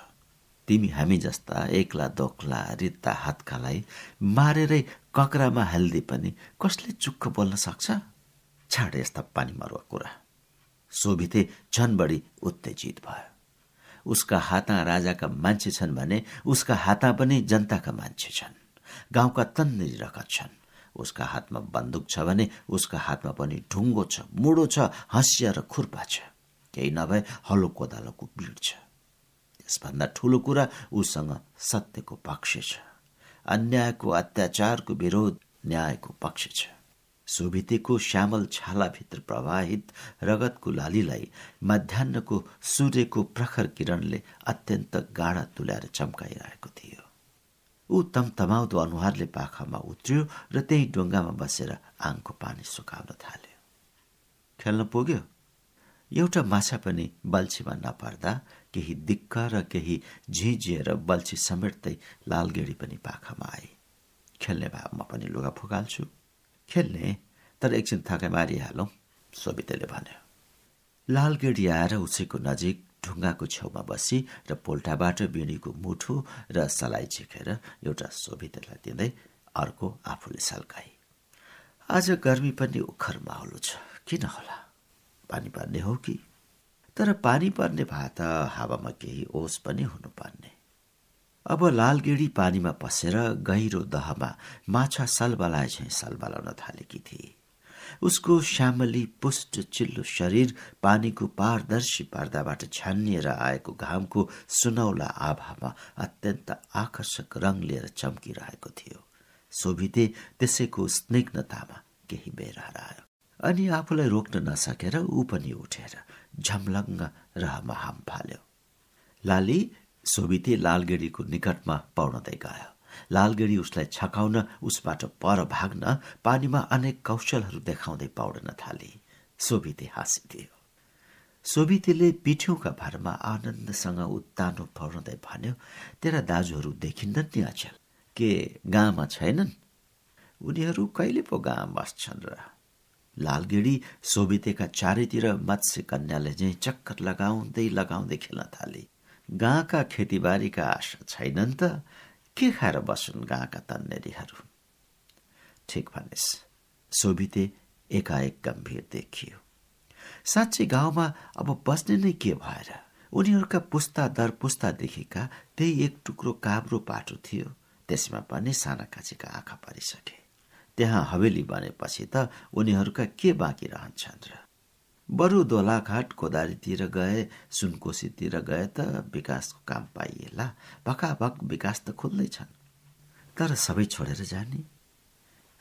तिमी हामी जस्ता एक्ला दोक्ला रित्ता हातकालाई मारेरै ककरामा हालिदिए पनि कसले चुक्क बोल्न सक्छ? छाड यस्ता पानी मरुवा कुरा। सोभिते झन बढी उत्तेजित भयो। उसका हाता राजाका मान्छे छन् भने उसका हाता पनि जनताका मान्छे छन्। गाउँका तन्नेरी रगत छन्। उसका हातमा बन्दुक छ भने उसका हातमा पनि ढुङ्गो छ मुडो छ हँसिया र खुर्पा छ। केही नभए हलो कोदालोको बिड छ। यसभन्दा ठुलो कुरा उसँग सत्यको पक्ष छ। अन्यायको अत्याचारको विरोध न्यायको पक्ष छ। सुभितेको श्यामल छालाभित्र प्रवाहित रगतको लालीलाई मध्याहको सूर्यको प्रखर किरणले अत्यन्त गाढा तुल्याएर चम्काइरहेको थियो। ऊ तमतमाउँदो अनुहारले पाखामा उत्रियो र त्यही डुङ्गामा बसेर आङको पानी सुकाउन थाल्यो। खेल्न पुग्यो? एउटा माछा पनि बल्छीमा नपर्दा केही दिक्क र केही झिझिएर बल्छी समेट्दै लालगेडी पनि पाखामा आए खेल्ने भए म पनि लुगा फुकाल्छु। खेल्ने तर एकछिन थकाइ मारिहालौँ सोभितेले भन्यो। लालगेडी आएर उसैको नजिक ढुङ्गाको छेउमा बसी र पोल्टाबाट बिँडीको मुठु र सलाई झिकेर एउटा सोभितेलाई दिँदै अर्को आफूले सल्काई। आज गर्मी पनि उखर माहौलो छ किन होला? पानी पर्ने हो कि? तर पानी पर्ने भए त हावामा केही ओस पनि हुनुपर्ने। अब लालगेडी पानीमा पसेर गहिरो दहमा माछा सलबलाए झैँ सलबलाउन थालेकी थिए। उसको श्यामली पुष्ट चिल्लो शरीर पानीको पारदर्शी पर्दाबाट छानिएर आएको घामको सुनौला आभामा अत्यन्त आकर्षक रङ लिएर चम्किरहेको थियो। सोभिते त्यसैको स्निग्धतामा केही बेर हरायो। अनि आफूलाई रोक्न नसकेर ऊ पनि उठेर झमलङ्ग रहमा हाम फाल्यो। लाली सोभिते लालगेडीको निकटमा पौड्दै गयो। लालगेडी उसलाई छकाउन उसबाट पर भाग्न पानीमा अनेक कौशलहरू देखाउँदै पौड्न थाले। सोभिते हाँसिदियो। सोभितेले पिठ्यौका भरमा आनन्दसँग उत्तानो पौड्दै भन्यो तेरा दाजुहरू देखिन्न नि अचेल। के गाउँमा छैनन्? उनीहरू कहिले पो गाँ बस्छन् र? लालगेडी सोभितेका चारैतिर मत्स्य कन्याले चाहिँ चक्कर लगाउँदै लगाउँदै खेल्न थाले। गाँका खेतीबारीका आशा छैनन् त। के खाएर बसुन् गाँका तन्नेरीहरू? ठिक भनेस्। सोभिते एकाएक गम्भीर देखियो। साँच्चै गाउँमा अब बस्ने नै के भएर? उनीहरूका पुस्ता दर पुस्तादेखिका त्यही एक टुक्रो काब्रो पाटो थियो। त्यसमा पनि साना काछीका आँखा परिसके। त्यहाँ हवेली बनेपछि त उनीहरूका के बाँकी रहन्छन् र? बरु दोलाघाट कोदारीतिर गए सुनकोसीतिर गए त विकासको काम पाइएला। भकाभक विकास त खुल्दैछन् तर सबै छोडेर जाने।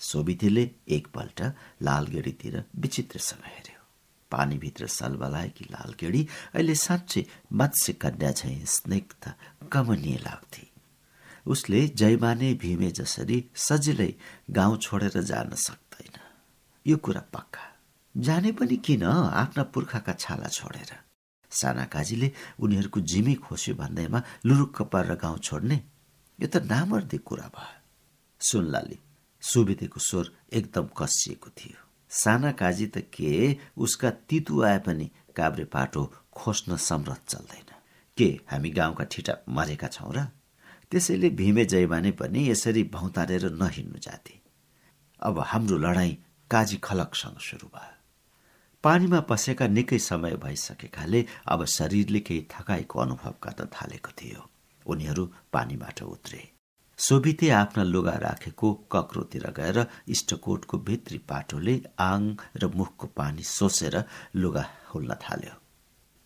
सोभितीले एकपल्ट लालगेडीतिर विचित्रसँग हेऱ्यो। पानीभित्र सलबलाएकी लालगेडी अहिले साँच्चै मत्स्य कन्या झैँ स्निग्ध कमनीय लाग्थे। उसले जयमाने भीमे जसरी सजिलै गाउँ छोडेर जान सक्दैन। यो कुरा पक्का। जाने पनि किन आफ्ना पुर्खाका छाला छोडेर? साना काजीले उनीहरूको जिमी खोस्यो भन्दैमा लुरुक्क पारेर गाउँ छोड्ने? यो त नामर्दी कुरा भयो। सुनलाली सुवितेको स्वर एकदम कसिएको थियो। साना काजी त के उसका तितु आए पनि काभ्रे पाटो खोस्न समरथ चल्दैन। के हामी गाउँका ठिटा मरेका छौँ र? त्यसैले भीमे जयमाने पनि यसरी भौतारेर नहिँड्नु जाथे अब हाम्रो लडाईँ काजी खलकसँग सुरु भयो। पानीमा पसेका निकै समय भइसकेकाले अब शरीरले केही थकाइको अनुभव गर्न थालेको थियो। उनीहरू पानीबाट उत्रे। सोभिते आफ्ना लुगा राखेको कक्रोतिर गएर इष्टकोटको भित्री पाटोले आङ र मुखको पानी सोसेर लुगा हुल्न थाल्यो।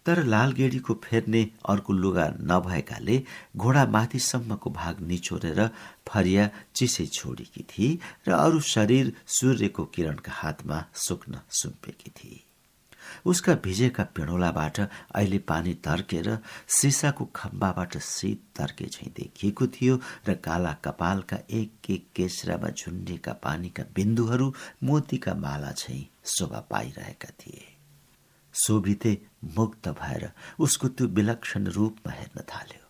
तर लालगेडीको फेर्ने अर्को लुगा नभएकाले घोडा माथिसम्मको भाग निचोरेर फरिया चिसै छोडेकी थिए र अरू शरीर सूर्यको किरणका हातमा सुक्न सुम्पेकी थिए उसका भिजेका पिँडोलाबाट अहिले पानी तर्केर सिसाको खम्बाबाट शीत तर्के झैँ देखिएको थियो र काला कपालका एक एक केसरामा झुन्डिएका पानीका बिन्दुहरू मोतीका माला झैँ शोभा पाइरहेका थिए। शोभिते मुक्त भएर उसको त्यो विलक्षण रूपमा हेर्न थाल्यो।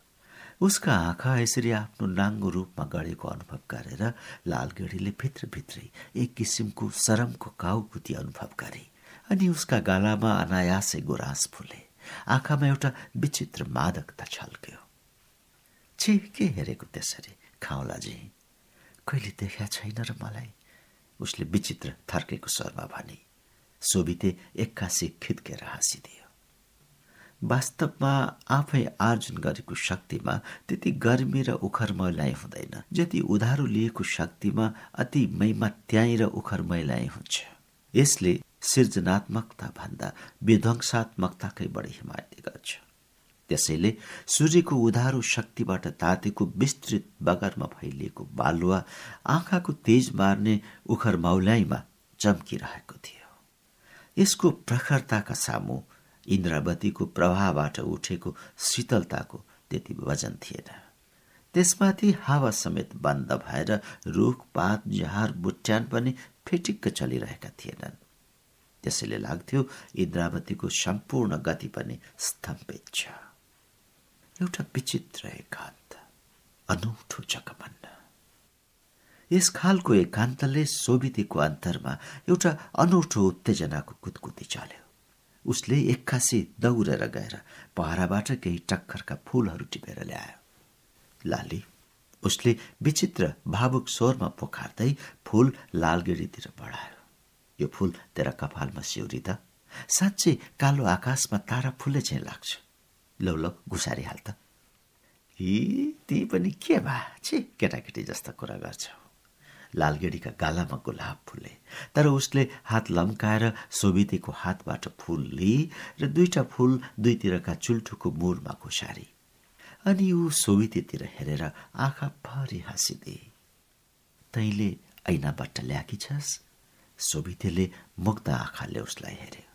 उसका आँखा यसरी आफ्नो नाङ्गो रूपमा गढेको अनुभव गरेर लालगढीले भित्रभित्रै एक किसिमको सरमको काउकुती अनुभव गरे। अनि उसका गालामा अनायासै गुराँस फुले। आँखामा एउटा विचित्र मादकता छल्क्यो। छि के हेरेको त्यसरी? खाउलाजी कहिले देखा छैन र मलाई। उसले विचित्र थर्केको स्वरमा भने। सोभिते एक्कासी खित्केर हाँसिदियो। वास्तवमा आफै आर्जन गरेको शक्तिमा त्यति गर्मी र उखर मैलाइ हुँदैन। जति उधारो लिएको शक्तिमा अति मैमा त्याई र उखर मैलाइ हुन्छ। यसले सृजनात्मकता भन्दा विध्वंसात्मकताकै बढी हिमायती गर्छ। त्यसैले सूर्यको उधारो शक्तिबाट तातेको विस्तृत बगरमा फैलिएको बालुवा आँखाको तेज मार्ने उखर मौल्याइमा चम्किरहेको थियो। यसको प्रखरताका सामु इन्द्रावतीको प्रभावबाट उठेको शीतलताको त्यति वजन थिएन। त्यसमाथि हावा समेत बन्द भएर रुखपात जहार बुट्यान पनि फेटिक्क चलिरहेका थिएनन्। त्यसैले लाग्थ्यो इन्द्रावतीको सम्पूर्ण गति पनि स्तम्भित छ। एउटा विचित्र एकान्त अनौठो चकमन्न यस खालको एकान्तले सोभितीको अन्तरमा एउटा अनौठो उत्तेजनाको कुदकुती चल्यो। उसले एक्कासी दौडेर गएर पहराबाट केही टक्करका फूलहरू टिपेर ल्यायो। लाली उसले विचित्र भावुक स्वरमा पोखार्दै फूल लालगिरीतिर बढायो। यो फूल तेरा कपालमा सिउरी त साँच्चै कालो आकाशमा तारा फुले चाहिँ लाग्छ। लौ लौ घुसारिहाल त। हि ती पनि के भा? छि केटाकेटी जस्ता कुरा गर्छौ। लालगेडीका गालामा गुलाब फुले तर उसले हात लम्काएर सोभितेको हातबाट फुल लिई र दुईटा फुल दुईतिरका चुल्ठुको मुरमा घुसारी। अनि ऊ सोभितेतिर हेरेर आँखा भरि हाँसिदिए। तैँले ऐनाबाट ल्याकी छस्? सोभितेले मुक्त आँखाले उसलाई हेऱ्यो।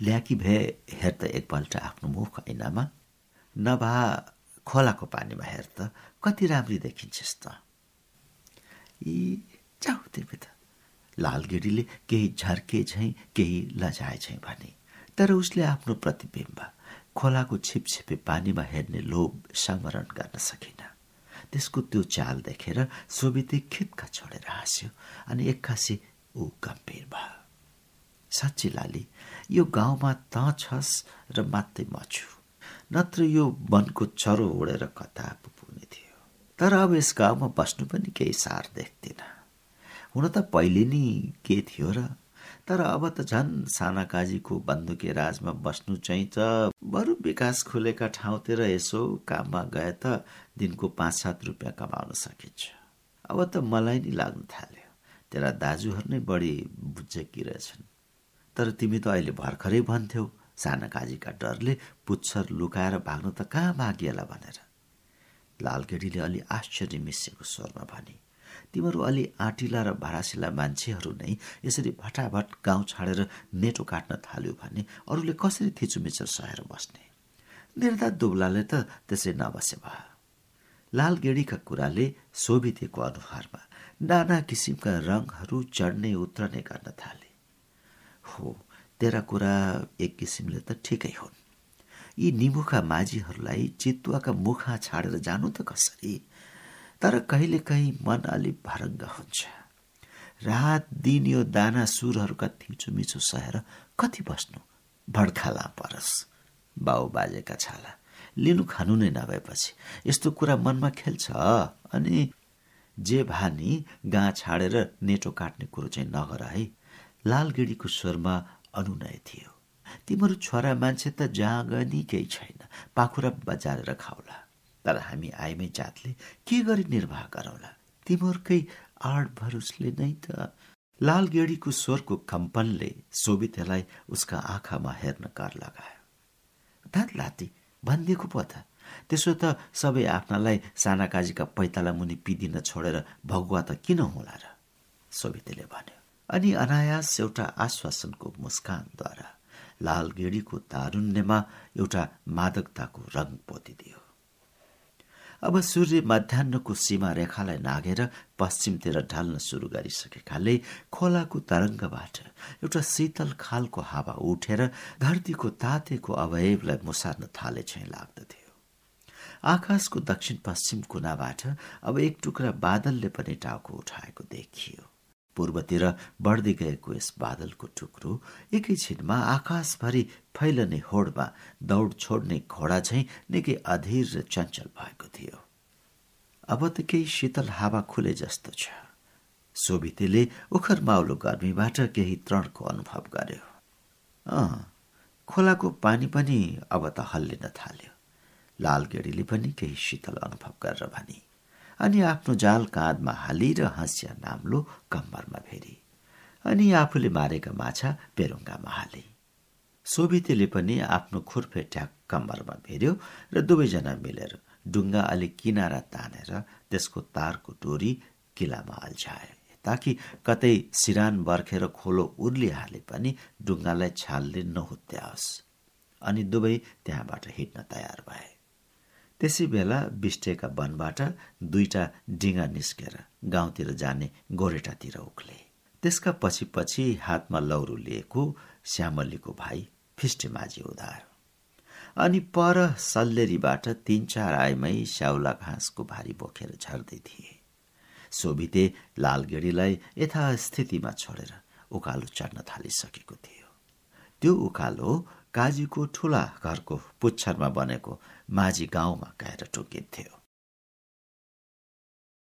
ल्याकी भए हेर त एकपल्ट आफ्नो मुख ऐनामा नभा खोलाको पानीमा हेर त कति राम्री देखिन्छस् त। यी जाऊ तिमी त लालगिरीले केही झर्के झैँ केही लजाए झैँ भने तर उसले आफ्नो प्रतिबिम्ब खोलाको छिपछिपे पानीमा हेर्ने लोभ समरण गर्न सकिन। त्यसको त्यो चाल देखेर सोभिते खित्का छोडेर हाँस्यो अनि एक्कासी ऊ गम्भीर भयो साँच्ची लाली यो गाउँमा त छस् र मात्रै म छु। नत्र यो वनको चरो उडेर कता पुग्ने थियो। तर अब यस गाउँमा बस्नु पनि केही सार देख्दिन। हुन त पहिले नि के थियो र? तर अब त झन् साना काजीको बन्दुके राजमा बस्नु चाहिँ त बरु विकास खुलेका ठाउँतिर यसो काममा गए त दिनको पाँच सात रुपियाँ कमाउन सकिन्छ। अब त मलाई नि लाग्नु थाल्यो। तेरा दाजुहरू नै बढी बुझकी रहेछन्। तर तिमी त अहिले भर्खरै भन्थ्यौ साना काजीका डरले पुच्छर लुकाएर भाग्नु त कहाँ भागिएला भनेर। लालगेडीले अलि आश्चर्य मिसिएको स्वरमा भने तिमीहरू अलि आँटिला र भाडासिला मान्छेहरू नै यसरी भटाभट गाउँ छाडेर नेटो काट्न थाल्यो भने अरूले कसरी थिचुमिचर सहेर बस्ने? निर्दा दुब्लाले त त्यसै नबसे भयो लालगेडीका कुराले शोभितेको अनुहारमा नाना किसिमका रङहरू चढ्ने उत्रने गर्न थाले। हो तेरा कुरा एक किसिमले त ठिकै हुन्। यी निमुखा माझीहरूलाई चितुवाका मुखा छाडेर जानु त कसरी? तर कहिलेकाहीँ मन अलि भरङ्ग हुन्छ। रात दिन यो दाना सुरहरूका थिचुमिचो सहेर कति बस्नु? भड्खाला परस बाउ बाजेका छाला लिनु खानु नै नभएपछि। यस्तो कुरा मनमा खेल्छ अनि जे भानी गाँ छाडेर नेटो काट्ने कुरो चाहिँ नगर है। लालगिडीको स्वरमा अनुनय थियो। तिमीहरू छोरा मान्छे त जहाँ गनी केही छैन। पाखुरा बजारेर खाउला। तर हामी आइमै जातले के गरी निर्वाह गरौला? तिमीहरूकै आड भरुसले नै त लाल गेडीको स्वरको कम्पनले सोभितेलाई उसका आँखामा हेर्न कर लगायो। धत लाती भनिदिएको पो त? त्यसो त सबै आफ्नालाई साना काजीका पैताला मुनि पिदिन छोडेर भगुवा त किन होला र? सोभितेले भन्यो। अनि अनायास एउटा आश्वासनको मुस्कानद्वारा लाल गेडीको तारुण्यमा एउटा मादकताको रङ पोतिदियो। अब सूर्य मध्याहको सीमा रेखालाई नागेर पश्चिमतिर ढल्न सुरु गरिसकेकाले खोलाको तरङ्गबाट एउटा शीतल खालको हावा उठेर धरतीको तातेको अवयवलाई मुसार्न थाले चाहिँ लाग्दथ्यो। आकाशको दक्षिण पश्चिम कुनाबाट अब एक टुक्रा बादलले पनि टाउको उठाएको देखियो। पूर्वतिर बढ्दै गएको यस बादलको टुक्रो एकैछिनमा आकाशभरि फैलने होडमा दौड छोड्ने घोडा झैँ निकै अधीर र चञ्चल भएको थियो। अब त केही शीतल हावा खुले जस्तो छ। सोभितेले उखर माउलो गर्मीबाट केही त्रणको अनुभव गर्यो। खोलाको पानी पनि अब त हल्लिन थाल्यो। लालगेडीले पनि केही शीतल अनुभव गरेर भनी अनि आफ्नो जाल काँधमा हाली र हाँस्या नाम्लो कम्मरमा फेरि अनि आफूले मारेका माछा पेरुङ्गामा हाले। सोभितेले पनि आफ्नो खुर्फे ट्याक कम्मरमा भेर्यो र दुवैजना मिलेर डुङ्गा अलिक किनारा तानेर त्यसको तारको डोरी किलामा अल्झाए ताकि कतै सिरान बर्खेर खोलो उर्लिहाले पनि डुङ्गालाई छालले नहुत्याओस्। अनि दुवै त्यहाँबाट हिँड्न तयार भए। त्यसै बेला बिस्टेका वनबाट दुईटा डिङ्गा निस्केर गाउँतिर जाने गोरेटातिर उक्ले। त्यसका पछि पछि हातमा लौरो लिएको श्यामलीको भाइ फिष्टे माझी उधायो अनि पर सल्लेरीबाट तीन चार आइमै स्याउला घाँसको भारी बोकेर झर्दै थिए। सोभिते लालगेडीलाई यथास्थितिमा छोडेर उकालो चढ्न थालिसकेको थियो। त्यो उकालो काजीको ठुला घरको पुच्छरमा बनेको माझी गाउँमा गएर टोकिन्थ्यो।